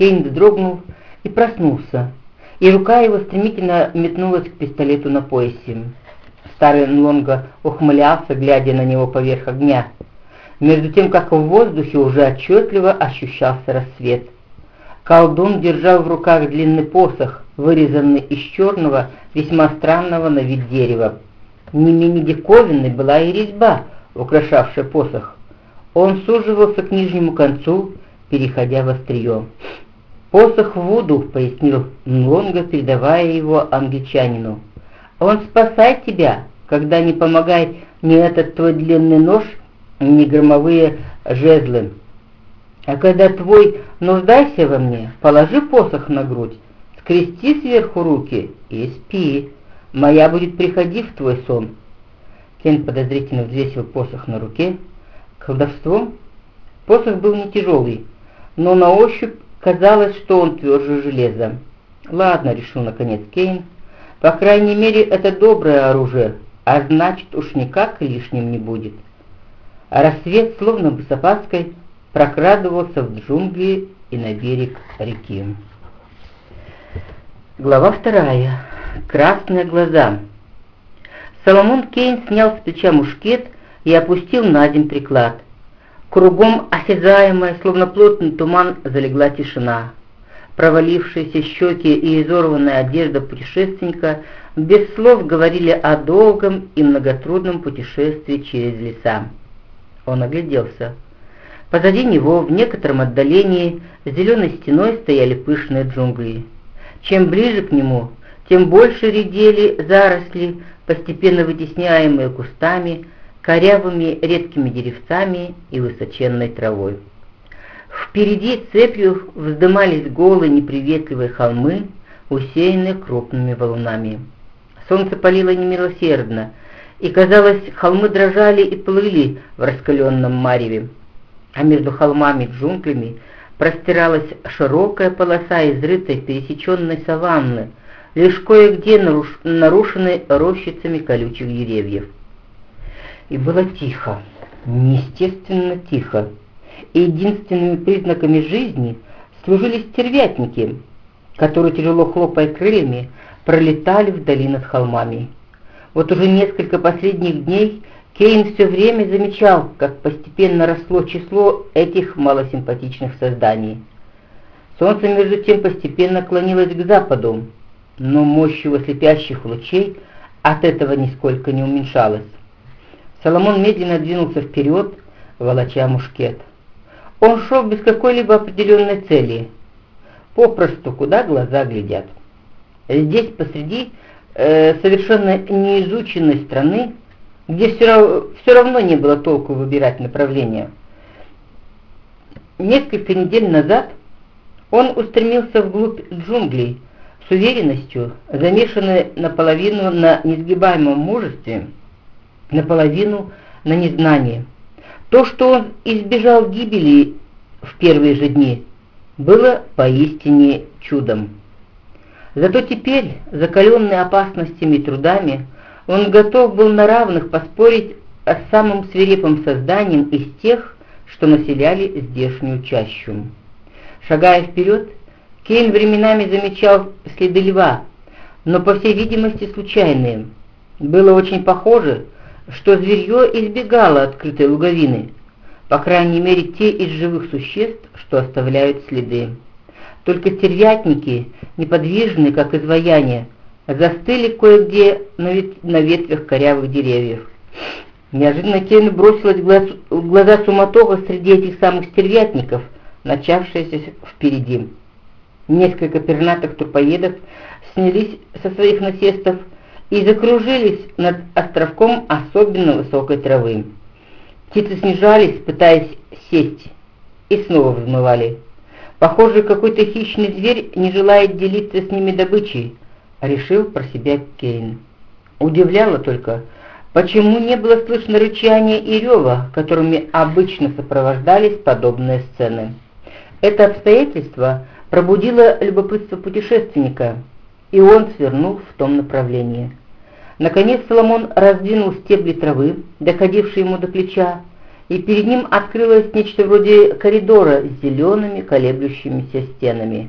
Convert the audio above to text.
Кейн вздрогнул и проснулся, и рука его стремительно метнулась к пистолету на поясе. Старый Нлонга ухмылялся, глядя на него поверх огня, между тем, как в воздухе уже отчетливо ощущался рассвет. Колдун держал в руках длинный посох, вырезанный из черного, весьма странного на вид дерева. Не менее диковинной была и резьба, украшавшая посох. Он суживался к нижнему концу, переходя в острие. «Посох Вуду», — пояснил Нлонга, передавая его англичанину. «Он спасает тебя, когда не помогает ни этот твой длинный нож, ни громовые жезлы. А когда твой нуждайся во мне, положи посох на грудь, скрести сверху руки и спи. Моя будет приходить в твой сон». Кен подозрительно взвесил посох на руке. Колдовство? Посох был не тяжелый, но на ощупь казалось, что он тверже железа. «Ладно», — решил наконец Кейн, — «по крайней мере, это доброе оружие, а значит уж никак лишним не будет». А рассвет, словно бы с опаской, прокрадывался в джунгли и на берег реки. Глава вторая. Красные глаза. Соломон Кейн снял с плеча мушкет и опустил на земь приклад. Кругом осязаемая, словно плотный туман, залегла тишина. Провалившиеся щеки и изорванная одежда путешественника без слов говорили о долгом и многотрудном путешествии через леса. Он огляделся. Позади него, в некотором отдалении, зеленой стеной стояли пышные джунгли. Чем ближе к нему, тем больше редели заросли, постепенно вытесняемые кустами, корявыми редкими деревцами и высоченной травой. Впереди цепью вздымались голые неприветливые холмы, усеянные крупными валунами. Солнце палило немилосердно, и, казалось, холмы дрожали и плыли в раскаленном мареве, а между холмами и джунглями простиралась широкая полоса изрытой пересеченной саванны, лишь кое-где наруш... нарушенной рощицами колючих деревьев. И было тихо, неестественно тихо, и единственными признаками жизни служили стервятники, которые, тяжело хлопая крыльями, пролетали вдали над холмами. Вот уже несколько последних дней Кейн все время замечал, как постепенно росло число этих малосимпатичных созданий. Солнце между тем постепенно клонилось к западу, но мощь его слепящих лучей от этого нисколько не уменьшалась. Соломон медленно двинулся вперед, волоча мушкет. Он шел без какой-либо определенной цели, попросту, куда глаза глядят. Здесь посреди э, совершенно неизученной страны, где все, все равно не было толку выбирать направление. Несколько недель назад он устремился вглубь джунглей с уверенностью, замешанной наполовину на несгибаемом мужестве, наполовину на незнании. То, что он избежал гибели в первые же дни, было поистине чудом. Зато теперь, закаленный опасностями и трудами, он готов был на равных поспорить с самым свирепым созданием из тех, что населяли здешнюю чащу. Шагая вперед, Кейн временами замечал следы льва, но, по всей видимости, случайные. Было очень похоже, что зверье избегало открытой луговины, по крайней мере те из живых существ, что оставляют следы. Только стервятники, неподвижные, как изваяния, застыли кое-где на, вет на ветвях корявых деревьев. Неожиданно Кейну бросилась в глаз в глаза суматоха среди этих самых стервятников, начавшаяся впереди. Несколько пернатых трупоедов снялись со своих насестов и закружились над островком особенно высокой травы. Птицы снижались, пытаясь сесть, и снова взмывали. Похоже, какой-то хищный зверь не желает делиться с ними добычей, решил про себя Кейн. Удивляло только, почему не было слышно рычания и рева, которыми обычно сопровождались подобные сцены. Это обстоятельство пробудило любопытство путешественника, и он свернул в том направлении. Наконец Соломон раздвинул стебли травы, доходившие ему до плеча, и перед ним открылось нечто вроде коридора с зелеными колеблющимися стенами.